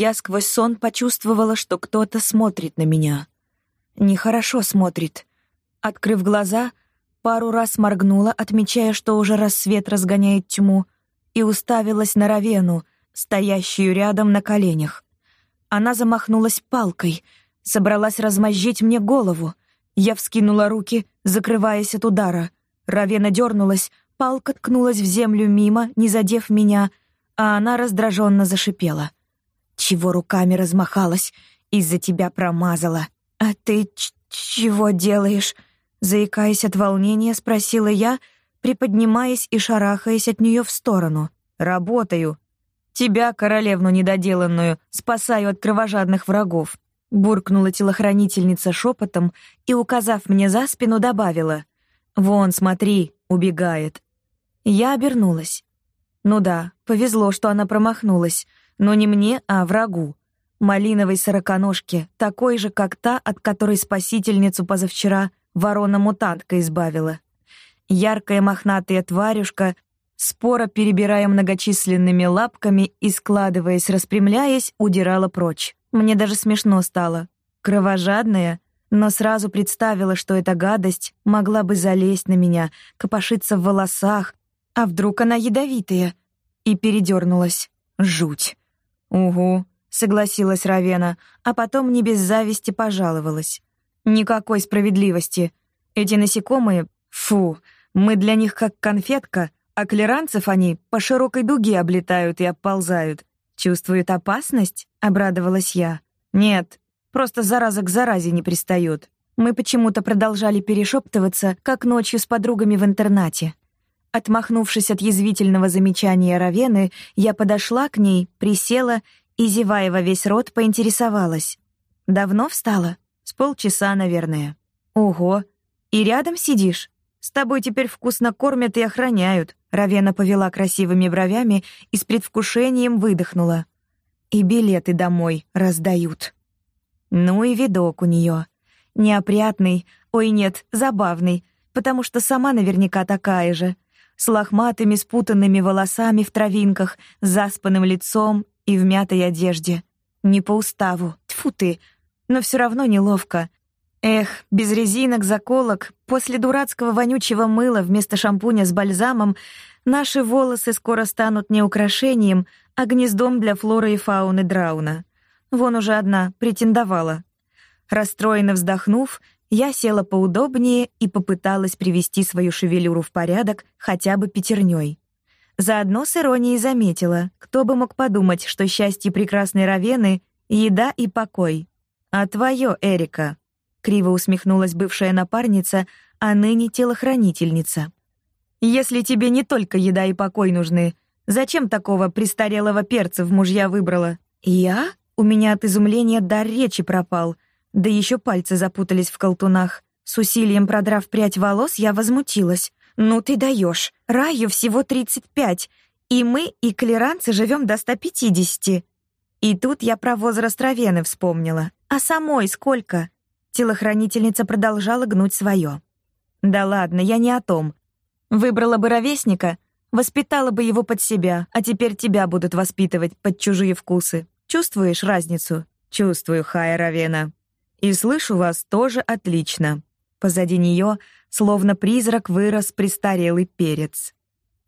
Я сквозь сон почувствовала, что кто-то смотрит на меня. Нехорошо смотрит. Открыв глаза, пару раз моргнула, отмечая, что уже рассвет разгоняет тьму, и уставилась на Равену, стоящую рядом на коленях. Она замахнулась палкой, собралась размозжить мне голову. Я вскинула руки, закрываясь от удара. Равена дернулась, палка ткнулась в землю мимо, не задев меня, а она раздраженно зашипела. «Чего руками размахалась? Из-за тебя промазала. А ты чего делаешь?» Заикаясь от волнения, спросила я, приподнимаясь и шарахаясь от нее в сторону. «Работаю. Тебя, королевну недоделанную, спасаю от кровожадных врагов», буркнула телохранительница шепотом и, указав мне за спину, добавила. «Вон, смотри, убегает». Я обернулась. Ну да, повезло, что она промахнулась, но не мне, а врагу. Малиновой сороконожке, такой же, как та, от которой спасительницу позавчера ворона-мутантка избавила. Яркая мохнатая тварюшка, споро перебирая многочисленными лапками и, складываясь, распрямляясь, удирала прочь. Мне даже смешно стало. Кровожадная, но сразу представила, что эта гадость могла бы залезть на меня, копошиться в волосах, а вдруг она ядовитая? И передернулась. Жуть. Угу, согласилась Равена, а потом не без зависти пожаловалась. Никакой справедливости. Эти насекомые, фу, мы для них как конфетка, а клеранцев они по широкой дуге облетают и обползают. Чувствуют опасность? Обрадовалась я. Нет, просто зараза к заразе не пристают. Мы почему-то продолжали перешептываться, как ночью с подругами в интернате. Отмахнувшись от язвительного замечания Равены, я подошла к ней, присела и, зевая во весь рот, поинтересовалась. «Давно встала?» «С полчаса, наверное». «Ого! И рядом сидишь? С тобой теперь вкусно кормят и охраняют». Равена повела красивыми бровями и с предвкушением выдохнула. «И билеты домой раздают». Ну и видок у нее. Неопрятный, ой нет, забавный, потому что сама наверняка такая же — с лохматыми спутанными волосами в травинках, заспанным лицом и в мятой одежде. Не по уставу, тьфу ты, но все равно неловко. Эх, без резинок, заколок, после дурацкого вонючего мыла вместо шампуня с бальзамом наши волосы скоро станут не украшением, а гнездом для флоры и фауны Драуна. Вон уже одна претендовала. Расстроенно вздохнув, я села поудобнее и попыталась привести свою шевелюру в порядок хотя бы пятерней. Заодно с иронией заметила, кто бы мог подумать, что счастье прекрасной Равены — еда и покой. «А твое, Эрика?» — криво усмехнулась бывшая напарница, а ныне телохранительница. «Если тебе не только еда и покой нужны, зачем такого престарелого перца в мужья выбрала?» «Я?» У меня от изумления дар речи пропал — да еще пальцы запутались в колтунах. С усилием продрав прядь волос, я возмутилась. «Ну ты даешь! Раю всего 35, и мы, и клеранцы живем до 150. И тут я про возраст Равены вспомнила. А самой сколько? Телохранительница продолжала гнуть свое. Да ладно, я не о том. Выбрала бы ровесника, воспитала бы его под себя, а теперь тебя будут воспитывать под чужие вкусы. Чувствуешь разницу? Чувствую, Хая Равена. И слышу вас тоже отлично. Позади нее, словно призрак, вырос престарелый перец.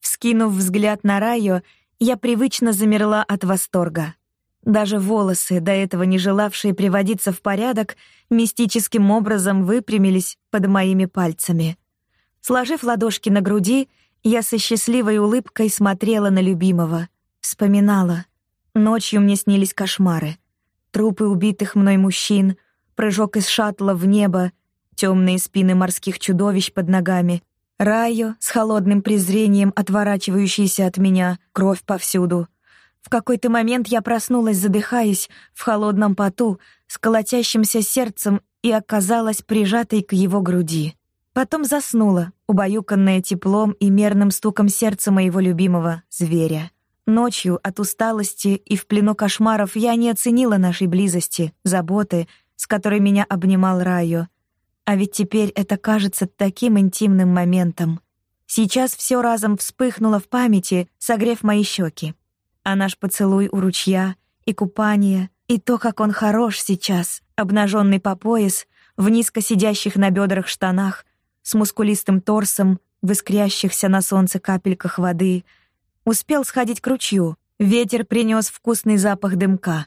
Вскинув взгляд на Райо, я привычно замерла от восторга. Даже волосы, до этого не желавшие приводиться в порядок, мистическим образом выпрямились под моими пальцами. Сложив ладошки на груди, я со счастливой улыбкой смотрела на любимого, вспоминала. Ночью мне снились кошмары. Трупы убитых мной мужчин — прыжок из шаттла в небо, темные спины морских чудовищ под ногами, Райо с холодным презрением, отворачивающийся от меня, кровь повсюду. В какой-то момент я проснулась, задыхаясь, в холодном поту, с колотящимся сердцем и оказалась прижатой к его груди. Потом заснула, убаюканная теплом и мерным стуком сердца моего любимого зверя. Ночью от усталости и в плену кошмаров я не оценила нашей близости, заботы с которой меня обнимал Райо. А ведь теперь это кажется таким интимным моментом. Сейчас все разом вспыхнуло в памяти, согрев мои щеки. А наш поцелуй у ручья и купание, и то, как он хорош сейчас, обнаженный по пояс, в низко сидящих на бедрах штанах, с мускулистым торсом, в искрящихся на солнце капельках воды. Успел сходить к ручью. Ветер принес вкусный запах дымка.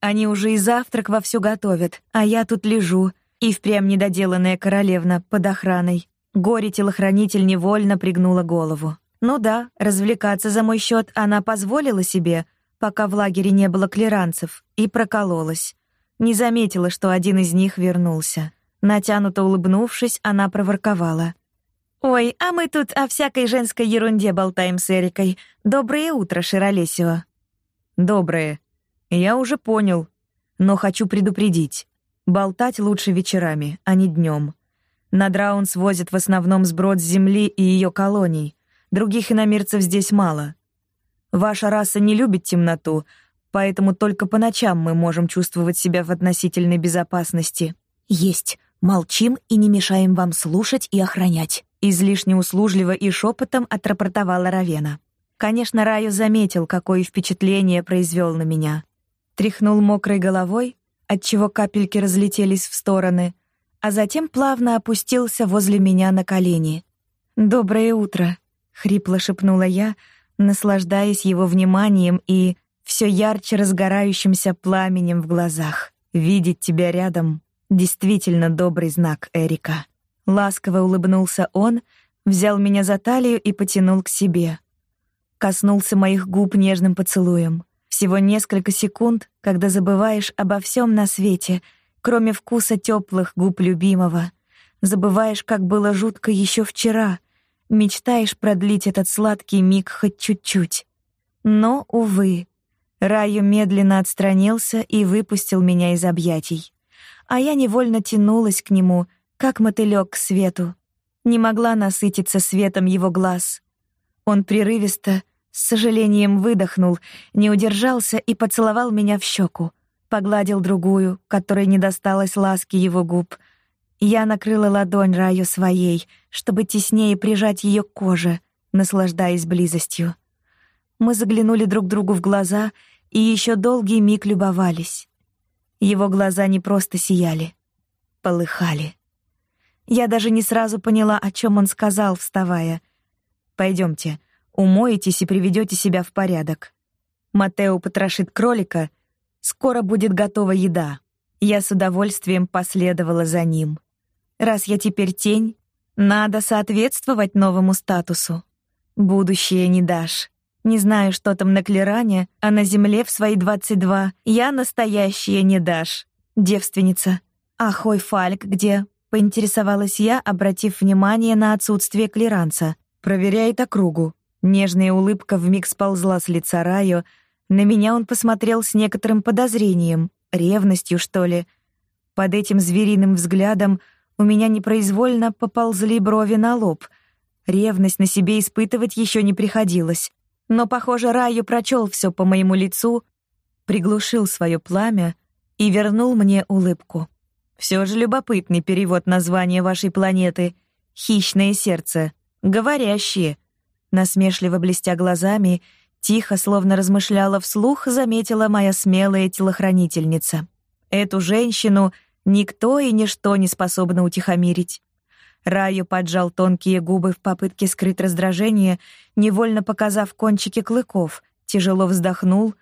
Они уже и завтрак вовсю готовят, а я тут лежу, и впрямь недоделанная королевна под охраной. Горе-телохранитель невольно пригнула голову. Ну да, развлекаться за мой счет она позволила себе, пока в лагере не было клиранцев, и прокололась. Не заметила, что один из них вернулся. Натянуто улыбнувшись, она проворковала. «Ой, а мы тут о всякой женской ерунде болтаем с Эрикой. Доброе утро, Широлесио». «Доброе. Я уже понял. Но хочу предупредить. Болтать лучше вечерами, а не днем. На Драун свозят в основном сброд с земли и ее колоний. Других иномирцев здесь мало. Ваша раса не любит темноту, поэтому только по ночам мы можем чувствовать себя в относительной безопасности. Есть. Молчим и не мешаем вам слушать и охранять. Излишне услужливо и шепотом отрапортовала Равена. Конечно, Раю заметил, какое впечатление произвел на меня. Тряхнул мокрой головой, отчего капельки разлетелись в стороны, а затем плавно опустился возле меня на колени. «Доброе утро», — хрипло шепнула я, наслаждаясь его вниманием и все ярче разгорающимся пламенем в глазах. «Видеть тебя рядом — действительно добрый знак, Эрика». Ласково улыбнулся он, взял меня за талию и потянул к себе. Коснулся моих губ нежным поцелуем. Всего несколько секунд, когда забываешь обо всем на свете, кроме вкуса теплых губ любимого. Забываешь, как было жутко еще вчера. Мечтаешь продлить этот сладкий миг хоть чуть-чуть. Но, увы, Раю медленно отстранился и выпустил меня из объятий. А я невольно тянулась к нему — как мотылёк к свету. Не могла насытиться светом его глаз. Он прерывисто, с сожалением выдохнул, не удержался и поцеловал меня в щеку, погладил другую, которой не досталось ласки его губ. Я накрыла ладонь Раю своей, чтобы теснее прижать ее к коже, наслаждаясь близостью. Мы заглянули друг другу в глаза и еще долгий миг любовались. Его глаза не просто сияли, полыхали. Я даже не сразу поняла, о чем он сказал, вставая. Пойдемте, умоетесь и приведете себя в порядок. Матео потрошит кролика, скоро будет готова еда. Я с удовольствием последовала за ним. Раз я теперь тень, надо соответствовать новому статусу. Будущее не дашь. Не знаю, что там на Клеране, а на земле в свои двадцать два я настоящая не дашь. Девственница. А Хой Фальк где? Поинтересовалась я, обратив внимание на отсутствие клиранца. «Проверяет округу». Нежная улыбка вмиг сползла с лица Райо. На меня он посмотрел с некоторым подозрением, ревностью, что ли. Под этим звериным взглядом у меня непроизвольно поползли брови на лоб. Ревность на себе испытывать еще не приходилось. Но, похоже, Райо прочел все по моему лицу, приглушил свое пламя и вернул мне улыбку. Все же любопытный перевод названия вашей планеты. Хищное сердце. Говорящие. Насмешливо блестя глазами, тихо, словно размышляла вслух, заметила моя смелая телохранительница. Эту женщину никто и ничто не способно утихомирить. Раю поджал тонкие губы в попытке скрыть раздражение, невольно показав кончики клыков, тяжело вздохнул,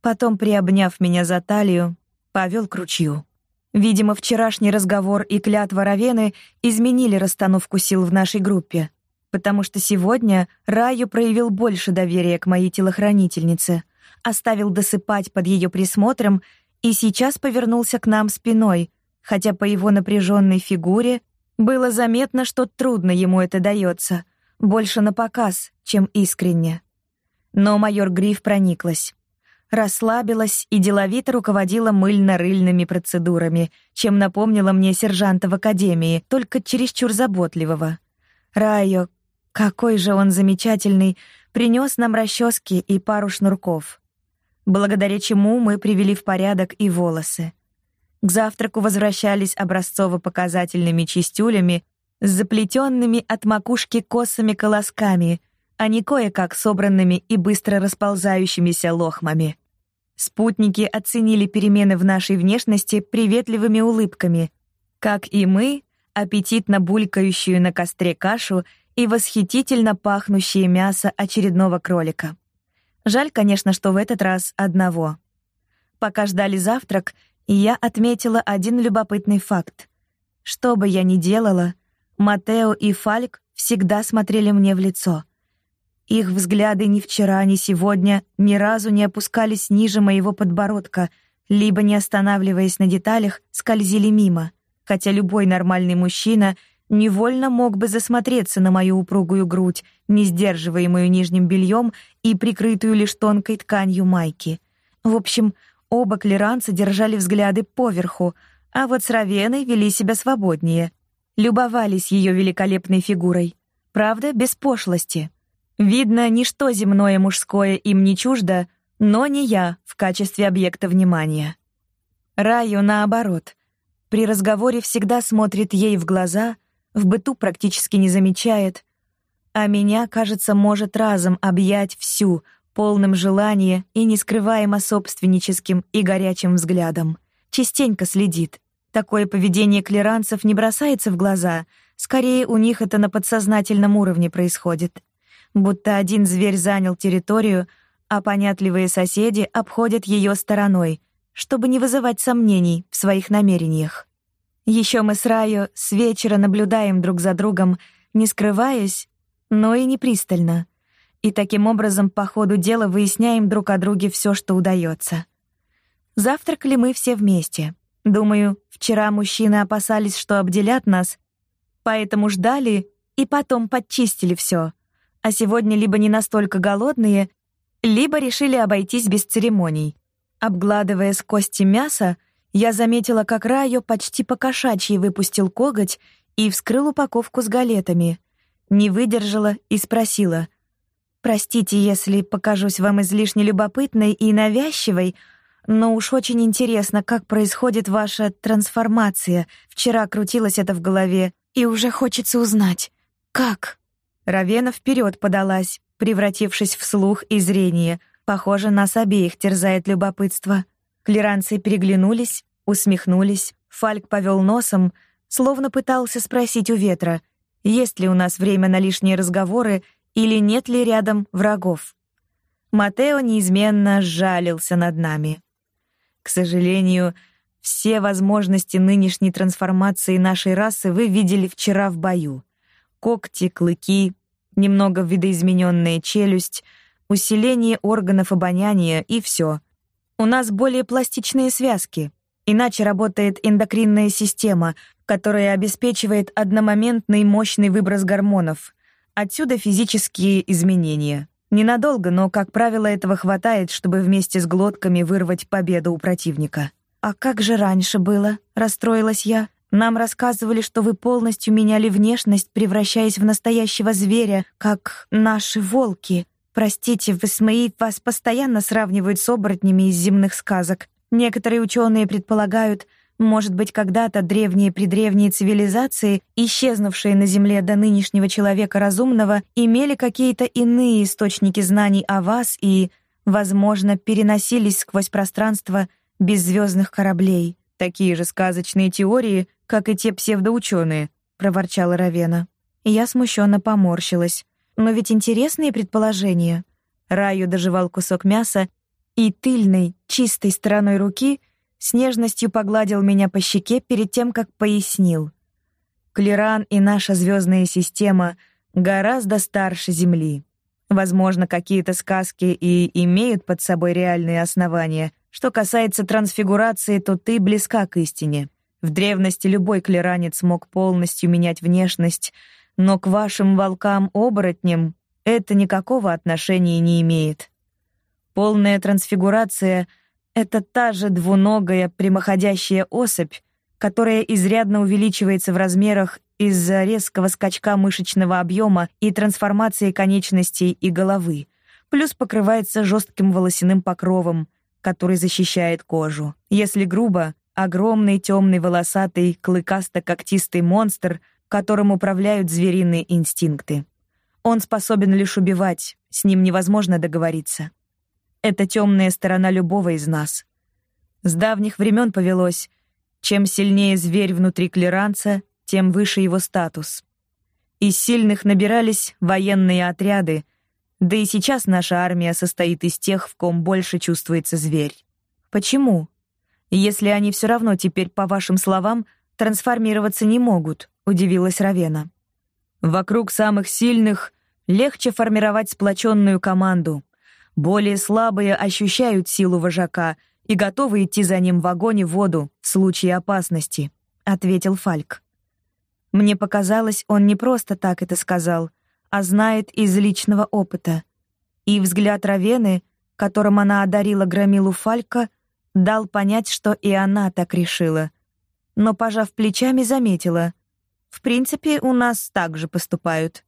потом, приобняв меня за талию, повел к ручью. Видимо, вчерашний разговор и клятва Равены изменили расстановку сил в нашей группе, потому что сегодня Раю проявил больше доверия к моей телохранительнице, оставил досыпать под ее присмотром и сейчас повернулся к нам спиной, хотя по его напряженной фигуре было заметно, что трудно ему это дается, больше на показ, чем искренне. Но майор Гриф прониклась расслабилась и деловито руководила мыльно-рыльными процедурами, чем напомнила мне сержанта в академии, только чересчур заботливого. Райо, какой же он замечательный, принес нам расчески и пару шнурков, благодаря чему мы привели в порядок и волосы. К завтраку возвращались образцово-показательными чистюлями с заплетенными от макушки косами колосками, а не кое-как собранными и быстро расползающимися лохмами. Спутники оценили перемены в нашей внешности приветливыми улыбками, как и мы, аппетитно булькающую на костре кашу и восхитительно пахнущее мясо очередного кролика. Жаль, конечно, что в этот раз одного. Пока ждали завтрак, я отметила один любопытный факт. Что бы я ни делала, Матео и Фальк всегда смотрели мне в лицо. Их взгляды ни вчера, ни сегодня ни разу не опускались ниже моего подбородка, либо, не останавливаясь на деталях, скользили мимо, хотя любой нормальный мужчина невольно мог бы засмотреться на мою упругую грудь, не сдерживаемую нижним бельем и прикрытую лишь тонкой тканью майки. В общем, оба клиранца держали взгляды поверху, а вот с Равеной вели себя свободнее любовались ее великолепной фигурой. Правда, без пошлости. Видно, ничто земное мужское им не чуждо, но не я в качестве объекта внимания. Раю, наоборот, при разговоре всегда смотрит ей в глаза, в быту практически не замечает, а меня, кажется, может разом объять всю, полным желания и нескрываемо собственническим и горячим взглядом. Частенько следит, Такое поведение клиранцев не бросается в глаза, скорее у них это на подсознательном уровне происходит. Будто один зверь занял территорию, а понятливые соседи обходят ее стороной, чтобы не вызывать сомнений в своих намерениях. Еще мы с Раю с вечера наблюдаем друг за другом, не скрываясь, но и не пристально. И таким образом по ходу дела выясняем друг о друге все, что удается. Завтракали мы все вместе — Думаю, вчера мужчины опасались, что обделят нас, поэтому ждали и потом подчистили все. А сегодня либо не настолько голодные, либо решили обойтись без церемоний. Обгладывая с кости мясо, я заметила, как Райо почти по-кошачьи выпустил коготь и вскрыл упаковку с галетами. Не выдержала и спросила: "Простите, если покажусь вам излишне любопытной и навязчивой, но уж очень интересно, как происходит ваша трансформация. Вчера крутилось это в голове, и уже хочется узнать, как. Равена вперед подалась, превратившись в слух и зрение. Похоже, нас обеих терзает любопытство. Клиранцы переглянулись, усмехнулись. Фальк повел носом, словно пытался спросить у ветра, есть ли у нас время на лишние разговоры или нет ли рядом врагов. Матео неизменно жалился над нами. К сожалению, все возможности нынешней трансформации нашей расы вы видели вчера в бою. Когти, клыки, немного видоизмененная челюсть, усиление органов обоняния и все. У нас более пластичные связки. Иначе работает эндокринная система, которая обеспечивает одномоментный мощный выброс гормонов. Отсюда физические изменения. Ненадолго, но, как правило, этого хватает, чтобы вместе с глотками вырвать победу у противника. «А как же раньше было?» — расстроилась я. «Нам рассказывали, что вы полностью меняли внешность, превращаясь в настоящего зверя, как наши волки. Простите, в СМИ вас постоянно сравнивают с оборотнями из земных сказок. Некоторые ученые предполагают, может быть, когда-то древние-предревние цивилизации, исчезнувшие на Земле до нынешнего человека разумного, имели какие-то иные источники знаний о вас и, возможно, переносились сквозь пространство беззвездных кораблей. Такие же сказочные теории, как и те псевдоученые, проворчала Равена. Я смущенно поморщилась. Но ведь интересные предположения. Раю доживал кусок мяса и тыльной, чистой стороной руки с нежностью погладил меня по щеке перед тем, как пояснил. Клиран и наша звездная система гораздо старше Земли. Возможно, какие-то сказки и имеют под собой реальные основания. Что касается трансфигурации, то ты близка к истине. В древности любой клиранец мог полностью менять внешность, но к вашим волкам-оборотням это никакого отношения не имеет. Полная трансфигурация — это та же двуногая прямоходящая особь, которая изрядно увеличивается в размерах из-за резкого скачка мышечного объема и трансформации конечностей и головы, плюс покрывается жестким волосяным покровом, который защищает кожу. Если грубо, огромный темный волосатый клыкасто-когтистый монстр, которым управляют звериные инстинкты. Он способен лишь убивать, с ним невозможно договориться. — это темная сторона любого из нас. С давних времен повелось, чем сильнее зверь внутри клеранца, тем выше его статус. Из сильных набирались военные отряды, да и сейчас наша армия состоит из тех, в ком больше чувствуется зверь. Почему? Если они все равно теперь, по вашим словам, трансформироваться не могут, удивилась Равена. Вокруг самых сильных легче формировать сплоченную команду. Более слабые ощущают силу вожака и готовы идти за ним в огонь и воду в случае опасности, ответил Фальк. Мне показалось, он не просто так это сказал, а знает из личного опыта. И взгляд Равены, которым она одарила громилу Фалька, дал понять, что и она так решила. Но, пожав плечами, заметила. В принципе, у нас так же поступают.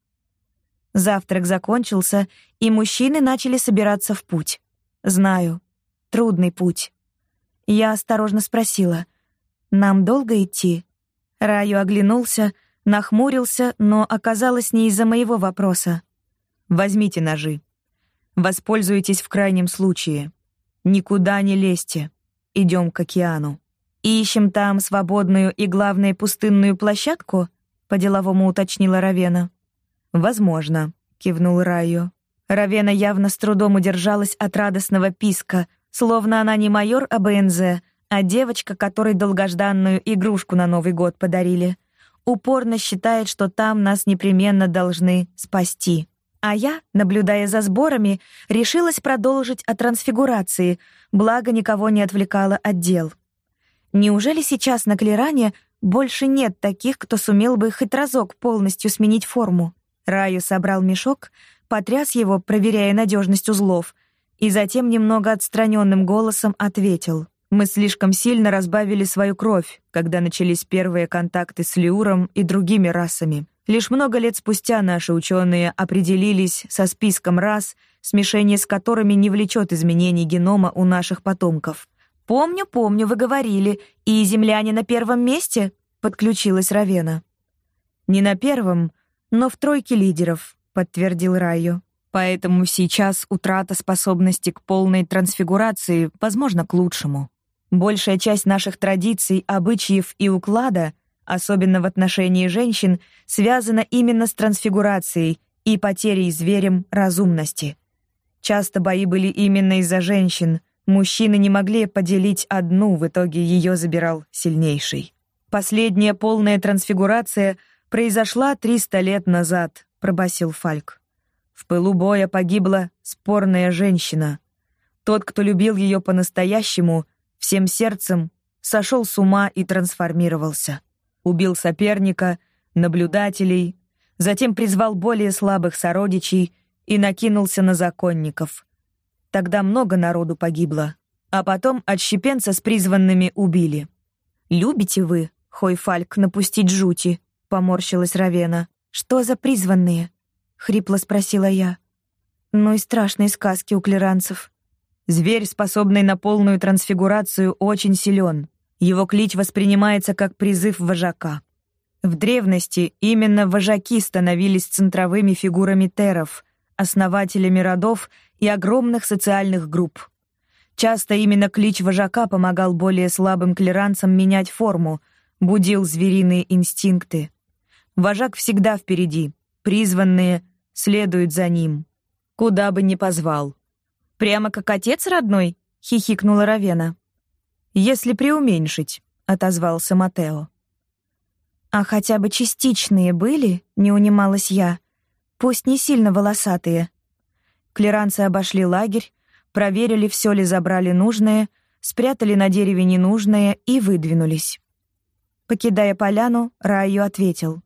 Завтрак закончился, и мужчины начали собираться в путь. Знаю, трудный путь. Я осторожно спросила, «Нам долго идти?» Раю оглянулся, нахмурился, но оказалось не из-за моего вопроса. «Возьмите ножи. Воспользуйтесь в крайнем случае. Никуда не лезьте. Идем к океану. Ищем там свободную и, главное, пустынную площадку?» — по-деловому уточнила Равена. «Возможно», — кивнул Раю. Равена явно с трудом удержалась от радостного писка, словно она не майор АБНЗ, а девочка, которой долгожданную игрушку на Новый год подарили, упорно считает, что там нас непременно должны спасти. А я, наблюдая за сборами, решилась продолжить о трансфигурации, благо никого не отвлекала от дел. Неужели сейчас на Клеране больше нет таких, кто сумел бы хоть разок полностью сменить форму? Раю собрал мешок, потряс его, проверяя надежность узлов, и затем немного отстраненным голосом ответил. Мы слишком сильно разбавили свою кровь, когда начались первые контакты с Лиуром и другими расами. Лишь много лет спустя наши ученые определились со списком рас, смешение с которыми не влечет изменений генома у наших потомков. «Помню, помню, вы говорили, и земляне на первом месте?» — подключилась Равена. «Не на первом, но в тройке лидеров», — подтвердил Райо. «Поэтому сейчас утрата способности к полной трансфигурации, возможно, к лучшему». Большая часть наших традиций, обычаев и уклада, особенно в отношении женщин, связана именно с трансфигурацией и потерей зверем разумности. Часто бои были именно из-за женщин. Мужчины не могли поделить одну, в итоге ее забирал сильнейший. Последняя полная трансфигурация произошла 300 лет назад, пробасил Фальк. В пылу боя погибла спорная женщина. Тот, кто любил ее по-настоящему, всем сердцем сошел с ума и трансформировался. Убил соперника, наблюдателей, затем призвал более слабых сородичей и накинулся на законников. Тогда много народу погибло, а потом отщепенца с призванными убили. «Любите вы, Хойфальк, напустить жути?» — поморщилась Равена. «Что за призванные?» — хрипло спросила я. «Ну и страшные сказки у клеранцев. Зверь, способный на полную трансфигурацию, очень силен. Его клич воспринимается как призыв вожака. В древности именно вожаки становились центровыми фигурами теров, основателями родов и огромных социальных групп. Часто именно клич вожака помогал более слабым клеранцам менять форму, будил звериные инстинкты. Вожак всегда впереди, призванные следуют за ним, куда бы ни позвал. Прямо как отец родной, хихикнула Равена. Если преуменьшить, отозвался Матео. А хотя бы частичные были, не унималась я. Пусть не сильно волосатые. Клеранцы обошли лагерь, проверили, все ли забрали нужное, спрятали на дереве ненужное и выдвинулись. Покидая поляну, Раю ответил.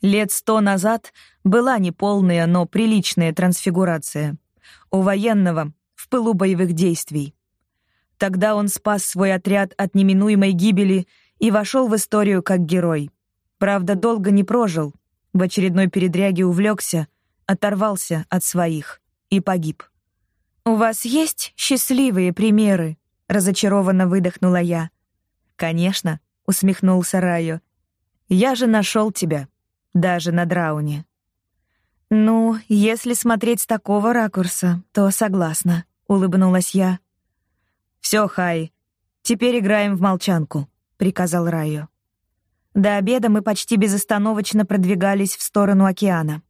Лет сто назад была неполная, но приличная трансфигурация. У военного в пылу боевых действий. Тогда он спас свой отряд от неминуемой гибели и вошел в историю как герой. Правда, долго не прожил, в очередной передряге увлекся, оторвался от своих и погиб. «У вас есть счастливые примеры?» — разочарованно выдохнула я. «Конечно», — усмехнулся Райо. «Я же нашел тебя, даже на драуне». «Ну, если смотреть с такого ракурса, то согласна», улыбнулась я. Все, Хай, теперь играем в молчанку, приказал Райо. До обеда мы почти безостановочно продвигались в сторону океана.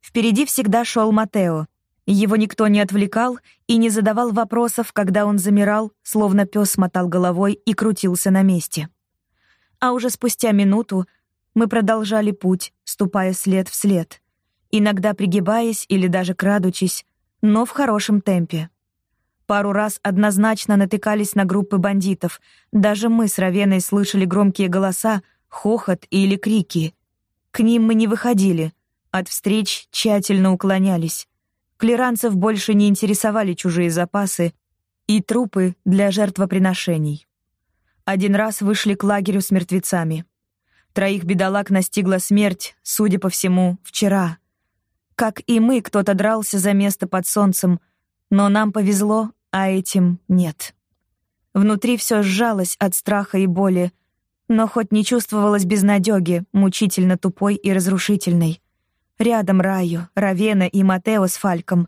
Впереди всегда шел Матео. Его никто не отвлекал и не задавал вопросов, когда он замирал, словно пес мотал головой и крутился на месте. А уже спустя минуту мы продолжали путь, ступая след в след, иногда пригибаясь или даже крадучись, но в хорошем темпе. Пару раз однозначно натыкались на группы бандитов. Даже мы с Равеной слышали громкие голоса, хохот или крики. К ним мы не выходили, от встреч тщательно уклонялись. Клеранцев больше не интересовали чужие запасы и трупы для жертвоприношений. Один раз вышли к лагерю с мертвецами. Троих бедолаг настигла смерть, судя по всему, вчера. Как и мы, кто-то дрался за место под солнцем, но нам повезло, а этим нет. Внутри все сжалось от страха и боли, но хоть не чувствовалось безнадёги, мучительно тупой и разрушительной. Рядом Раю, Равена и Матео с Фальком.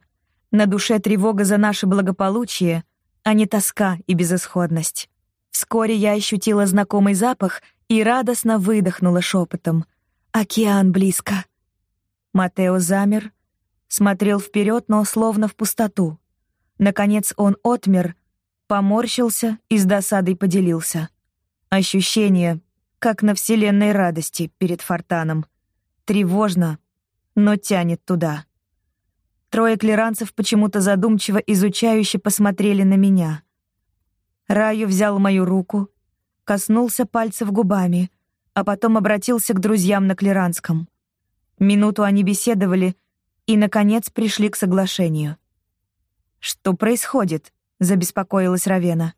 На душе тревога за наше благополучие, а не тоска и безысходность. Вскоре я ощутила знакомый запах и радостно выдохнула шепотом. «Океан близко». Матео замер, смотрел вперед, но словно в пустоту. Наконец он отмер, поморщился и с досадой поделился. Ощущение, как на вселенной радости перед фортаном. Тревожно, но тянет туда. Трое клеранцев почему-то задумчиво изучающе посмотрели на меня. Раю взял мою руку, коснулся пальцев губами, а потом обратился к друзьям на клеранском. Минуту они беседовали и, наконец, пришли к соглашению. «Что происходит?» — забеспокоилась Равена.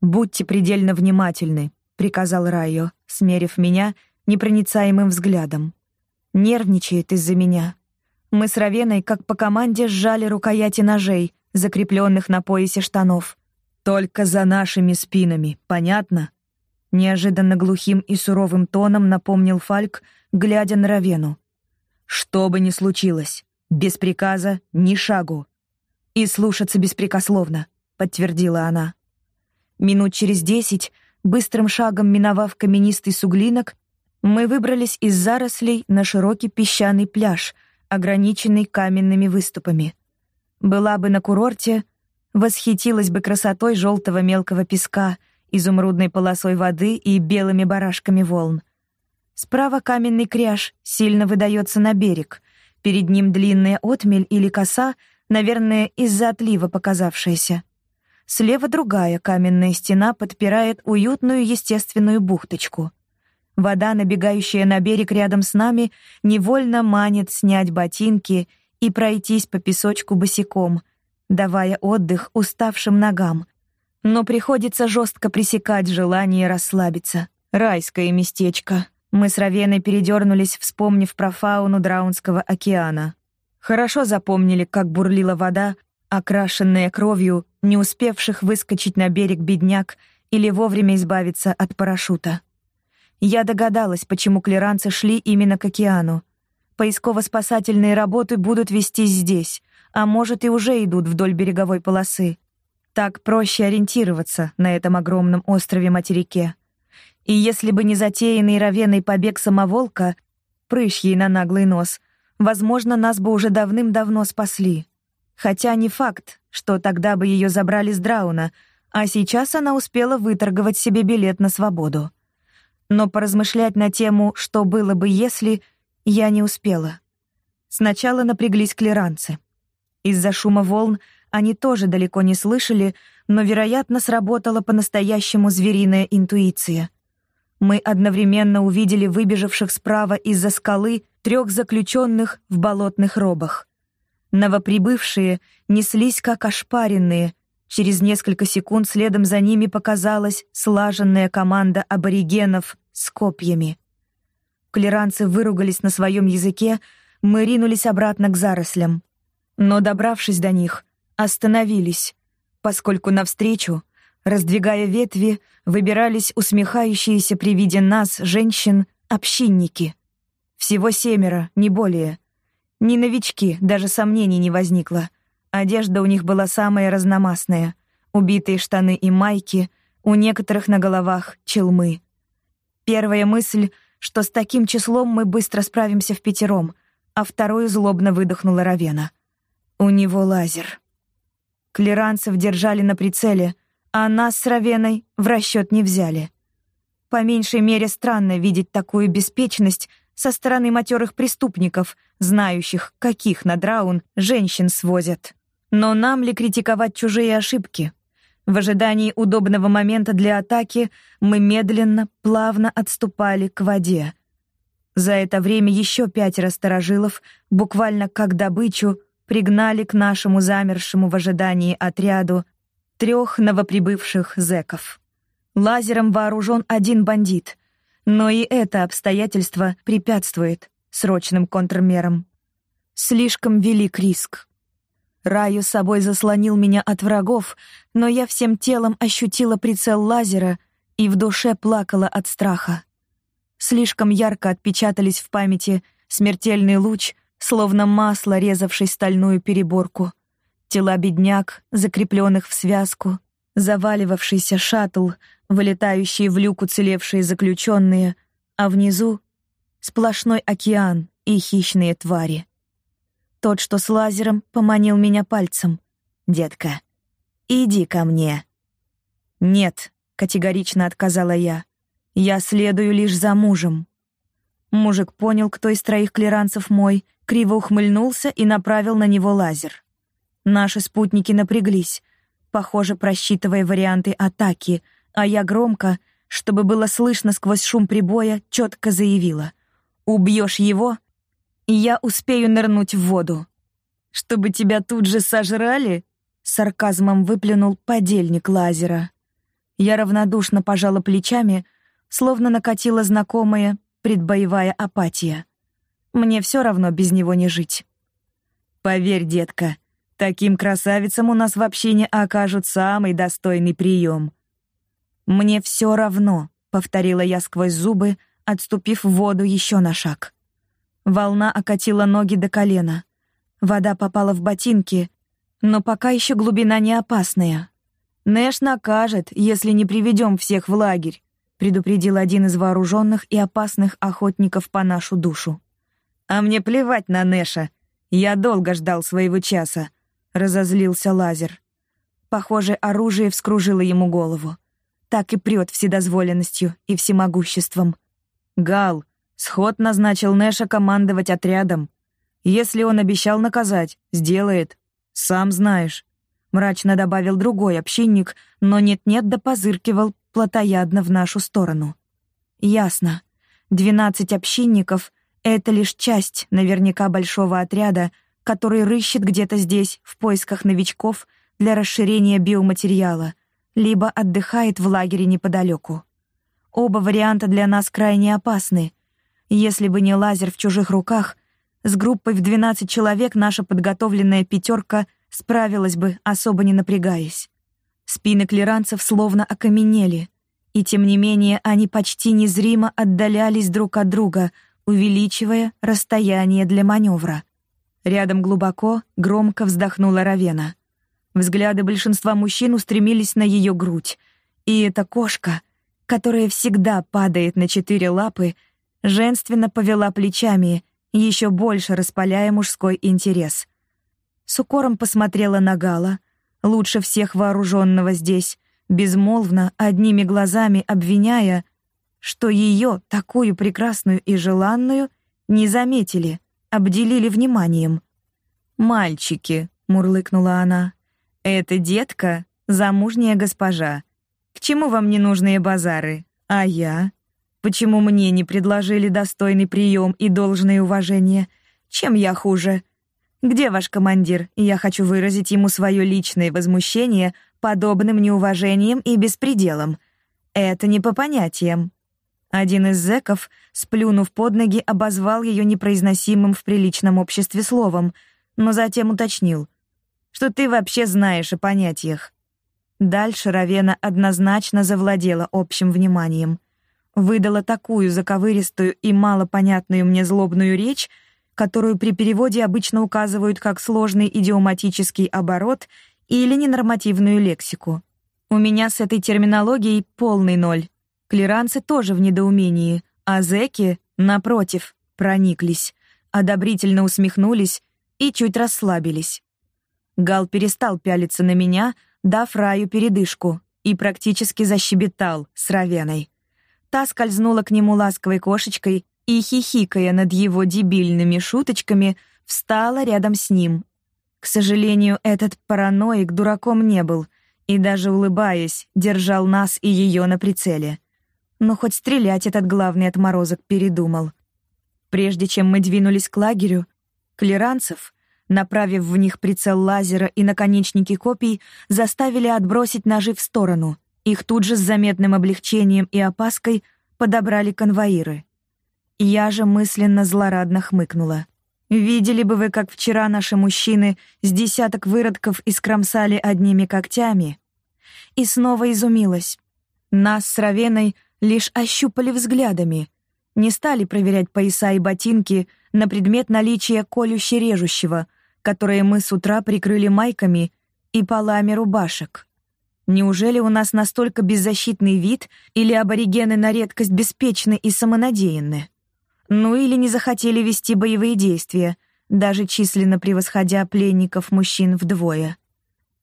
«Будьте предельно внимательны», — приказал Райо, смерив меня непроницаемым взглядом. «Нервничает из-за меня». Мы с Равеной, как по команде, сжали рукояти ножей, закрепленных на поясе штанов. «Только за нашими спинами, понятно?» Неожиданно глухим и суровым тоном напомнил Фальк, глядя на Равену. «Что бы ни случилось, без приказа ни шагу. «И слушаться беспрекословно», — подтвердила она. Минут через десять, быстрым шагом миновав каменистый суглинок, мы выбрались из зарослей на широкий песчаный пляж, ограниченный каменными выступами. Была бы на курорте, восхитилась бы красотой желтого мелкого песка, изумрудной полосой воды и белыми барашками волн. Справа каменный кряж сильно выдается на берег. Перед ним длинная отмель или коса — наверное, из-за отлива показавшаяся. Слева другая каменная стена подпирает уютную естественную бухточку. Вода, набегающая на берег рядом с нами, невольно манит снять ботинки и пройтись по песочку босиком, давая отдых уставшим ногам. Но приходится жестко пресекать желание расслабиться. Райское местечко. Мы с Равеной передернулись, вспомнив про фауну Драунского океана. Хорошо запомнили, как бурлила вода, окрашенная кровью, не успевших выскочить на берег бедняк или вовремя избавиться от парашюта. Я догадалась, почему клеранцы шли именно к океану. Поисково-спасательные работы будут вестись здесь, а может и уже идут вдоль береговой полосы. Так проще ориентироваться на этом огромном острове-материке. И если бы не затеянный ровенный побег самоволка, прыщ ей на наглый нос, возможно, нас бы уже давным-давно спасли. Хотя не факт, что тогда бы ее забрали с Драуна, а сейчас она успела выторговать себе билет на свободу. Но поразмышлять на тему «что было бы, если...» я не успела. Сначала напряглись клеранцы. Из-за шума волн они тоже далеко не слышали, но, вероятно, сработала по-настоящему звериная интуиция. Мы одновременно увидели выбежавших справа из-за скалы трех заключенных в болотных робах. Новоприбывшие неслись как ошпаренные. Через несколько секунд следом за ними показалась слаженная команда аборигенов с копьями. Клеранцы выругались на своем языке, мы ринулись обратно к зарослям. Но, добравшись до них, остановились, поскольку навстречу, раздвигая ветви, выбирались усмехающиеся при виде нас, женщин, общинники — всего семеро, не более. Не новички, даже сомнений не возникло. Одежда у них была самая разномастная. Убитые штаны и майки, у некоторых на головах челмы. Первая мысль, что с таким числом мы быстро справимся в пятером, а вторую злобно выдохнула Равена. У него лазер. Клеранцев держали на прицеле, а нас с Равеной в расчет не взяли. По меньшей мере странно видеть такую беспечность со стороны матерых преступников, знающих, каких на Драун женщин свозят. Но нам ли критиковать чужие ошибки? В ожидании удобного момента для атаки мы медленно, плавно отступали к воде. За это время еще пятеро сторожилов, буквально как добычу, пригнали к нашему замершему в ожидании отряду трех новоприбывших зэков. Лазером вооружен один бандит, но и это обстоятельство препятствует срочным контрмерам. Слишком велик риск. Раю собой заслонил меня от врагов, но я всем телом ощутила прицел лазера и в душе плакала от страха. Слишком ярко отпечатались в памяти смертельный луч, словно масло, резавший стальную переборку, тела бедняк, закрепленных в связку, заваливавшийся шаттл, вылетающие в люк уцелевшие заключенные, а внизу — сплошной океан и хищные твари. Тот, что с лазером, поманил меня пальцем. «Детка, иди ко мне». «Нет», — категорично отказала я. «Я следую лишь за мужем». Мужик понял, кто из троих клиранцев мой, криво ухмыльнулся и направил на него лазер. Наши спутники напряглись, похоже, просчитывая варианты атаки, а я громко, чтобы было слышно сквозь шум прибоя, четко заявила. «Убьешь его, и я успею нырнуть в воду». «Чтобы тебя тут же сожрали?» — сарказмом выплюнул подельник лазера. Я равнодушно пожала плечами, словно накатила знакомая предбоевая апатия. Мне все равно без него не жить. «Поверь, детка», Таким красавицам у нас вообще не окажут самый достойный прием. «Мне все равно», — повторила я сквозь зубы, отступив в воду еще на шаг. Волна окатила ноги до колена. Вода попала в ботинки, но пока еще глубина не опасная. «Нэш накажет, если не приведем всех в лагерь», — предупредил один из вооруженных и опасных охотников по нашу душу. «А мне плевать на Нэша. Я долго ждал своего часа разозлился лазер. Похоже, оружие вскружило ему голову. Так и прет вседозволенностью и всемогуществом. Гал, сход назначил Нэша командовать отрядом. Если он обещал наказать, сделает. Сам знаешь. Мрачно добавил другой общинник, но нет-нет да позыркивал плотоядно в нашу сторону. Ясно. Двенадцать общинников — это лишь часть наверняка большого отряда — который рыщет где-то здесь в поисках новичков для расширения биоматериала, либо отдыхает в лагере неподалеку. Оба варианта для нас крайне опасны. Если бы не лазер в чужих руках, с группой в 12 человек наша подготовленная пятерка справилась бы, особо не напрягаясь. Спины клиранцев словно окаменели, и тем не менее они почти незримо отдалялись друг от друга, увеличивая расстояние для маневра. Рядом глубоко, громко вздохнула Равена. Взгляды большинства мужчин устремились на ее грудь. И эта кошка, которая всегда падает на четыре лапы, женственно повела плечами, еще больше распаляя мужской интерес. С укором посмотрела на Гала, лучше всех вооруженного здесь, безмолвно, одними глазами обвиняя, что ее, такую прекрасную и желанную, не заметили — обделили вниманием. «Мальчики», — мурлыкнула она, — «это детка, замужняя госпожа. К чему вам ненужные базары? А я? Почему мне не предложили достойный прием и должное уважение? Чем я хуже? Где ваш командир? Я хочу выразить ему свое личное возмущение подобным неуважением и беспределом. Это не по понятиям. Один из зэков, сплюнув под ноги, обозвал ее непроизносимым в приличном обществе словом, но затем уточнил, что ты вообще знаешь о понятиях. Дальше Равена однозначно завладела общим вниманием. Выдала такую заковыристую и малопонятную мне злобную речь, которую при переводе обычно указывают как сложный идиоматический оборот или ненормативную лексику. У меня с этой терминологией полный ноль. Клиранцы тоже в недоумении, а зэки, напротив, прониклись, одобрительно усмехнулись и чуть расслабились. Гал перестал пялиться на меня, дав Раю передышку, и практически защебетал с Равеной. Та скользнула к нему ласковой кошечкой и, хихикая над его дебильными шуточками, встала рядом с ним. К сожалению, этот параноик дураком не был и, даже улыбаясь, держал нас и ее на прицеле. Но хоть стрелять этот главный отморозок передумал. Прежде чем мы двинулись к лагерю, клеранцев, направив в них прицел лазера и наконечники копий, заставили отбросить ножи в сторону. Их тут же с заметным облегчением и опаской подобрали конвоиры. Я же мысленно злорадно хмыкнула. Видели бы вы, как вчера наши мужчины с десяток выродков искромсали одними когтями. И снова изумилась. Нас с Равеной лишь ощупали взглядами, не стали проверять пояса и ботинки на предмет наличия колюще-режущего, которые мы с утра прикрыли майками и полами рубашек. Неужели у нас настолько беззащитный вид или аборигены на редкость беспечны и самонадеянны? Ну или не захотели вести боевые действия, даже численно превосходя пленников мужчин вдвое.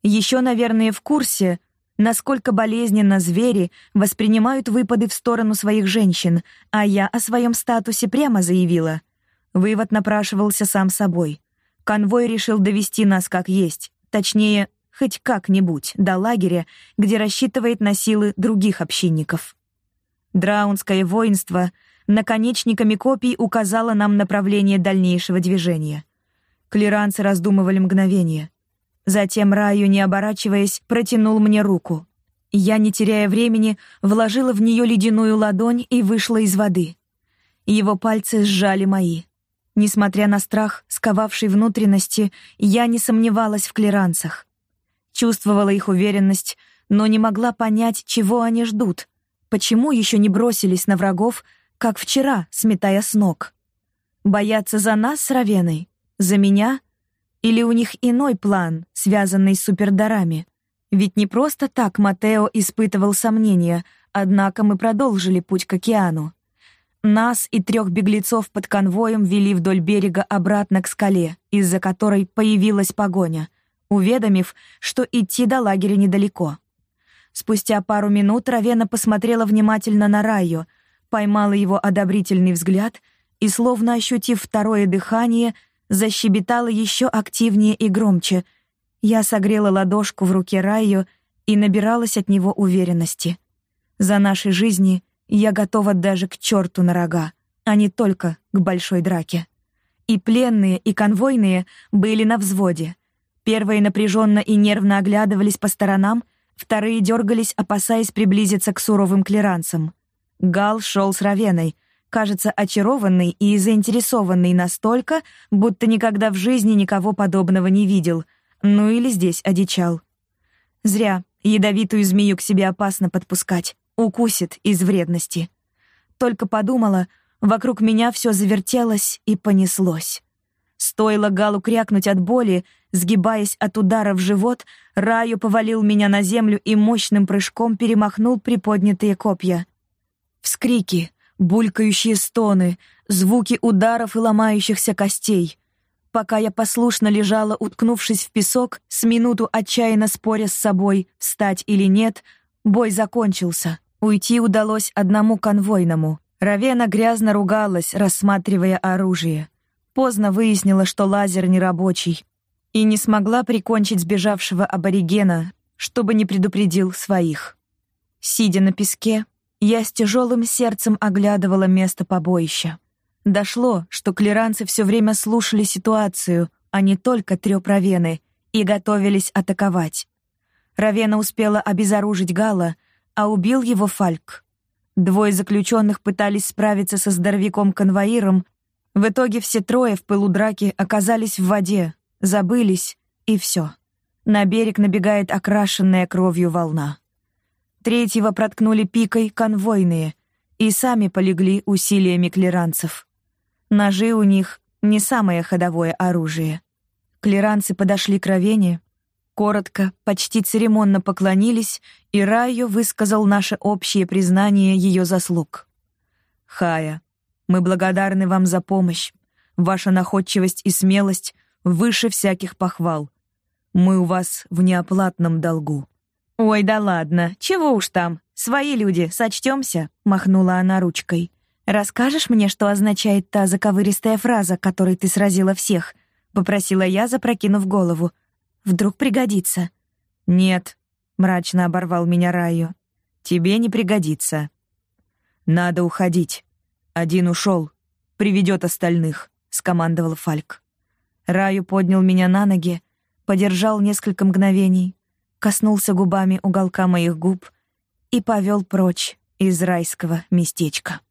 Еще, наверное, в курсе, насколько болезненно звери воспринимают выпады в сторону своих женщин, а я о своем статусе прямо заявила. Вывод напрашивался сам собой. Конвой решил довести нас как есть, точнее, хоть как-нибудь, до лагеря, где рассчитывает на силы других общинников. Драунское воинство наконечниками копий указало нам направление дальнейшего движения. Клиранцы раздумывали мгновение. Затем Раю, не оборачиваясь, протянул мне руку. Я, не теряя времени, вложила в нее ледяную ладонь и вышла из воды. Его пальцы сжали мои. Несмотря на страх, сковавший внутренности, я не сомневалась в клиранцах. Чувствовала их уверенность, но не могла понять, чего они ждут. Почему еще не бросились на врагов, как вчера, сметая с ног? Боятся за нас с Равеной? За меня — или у них иной план, связанный с супердарами? Ведь не просто так Матео испытывал сомнения, однако мы продолжили путь к океану. Нас и трех беглецов под конвоем вели вдоль берега обратно к скале, из-за которой появилась погоня, уведомив, что идти до лагеря недалеко. Спустя пару минут Равена посмотрела внимательно на Райо, поймала его одобрительный взгляд и, словно ощутив второе дыхание, защебетала еще активнее и громче. Я согрела ладошку в руке Райо и набиралась от него уверенности. За наши жизни я готова даже к черту на рога, а не только к большой драке. И пленные, и конвойные были на взводе. Первые напряженно и нервно оглядывались по сторонам, вторые дергались, опасаясь приблизиться к суровым клиранцам. Гал шел с Равеной, кажется очарованный и заинтересованный настолько, будто никогда в жизни никого подобного не видел, ну или здесь одичал. Зря ядовитую змею к себе опасно подпускать, укусит из вредности. Только подумала, вокруг меня все завертелось и понеслось. Стоило Галу крякнуть от боли, сгибаясь от удара в живот, Раю повалил меня на землю и мощным прыжком перемахнул приподнятые копья. Вскрики, булькающие стоны, звуки ударов и ломающихся костей. Пока я послушно лежала, уткнувшись в песок, с минуту отчаянно споря с собой, встать или нет, бой закончился. Уйти удалось одному конвойному. Равена грязно ругалась, рассматривая оружие. Поздно выяснила, что лазер нерабочий, и не смогла прикончить сбежавшего аборигена, чтобы не предупредил своих. Сидя на песке, я с тяжелым сердцем оглядывала место побоища. Дошло, что клиранцы все время слушали ситуацию, а не только трёп Равены, и готовились атаковать. Равена успела обезоружить Гала, а убил его Фальк. Двое заключенных пытались справиться со здоровяком-конвоиром. В итоге все трое в пылу драки оказались в воде, забылись, и все. На берег набегает окрашенная кровью волна. Третьего проткнули пикой конвойные и сами полегли усилиями клеранцев. Ножи у них Не самое ходовое оружие. Клеранцы подошли к Равене, коротко, почти церемонно поклонились, и Райо высказал наше общее признание ее заслуг. «Хая, мы благодарны вам за помощь. Ваша находчивость и смелость выше всяких похвал. Мы у вас в неоплатном долгу». «Ой, да ладно, чего уж там, свои люди, сочтемся», — махнула она ручкой. «Расскажешь мне, что означает та заковыристая фраза, которой ты сразила всех?» — попросила я, запрокинув голову. «Вдруг пригодится». «Нет», — мрачно оборвал меня Раю. «Тебе не пригодится. Надо уходить. Один ушел, приведет остальных», — скомандовал Фальк. Раю поднял меня на ноги, подержал несколько мгновений, коснулся губами уголка моих губ и повел прочь из райского местечка.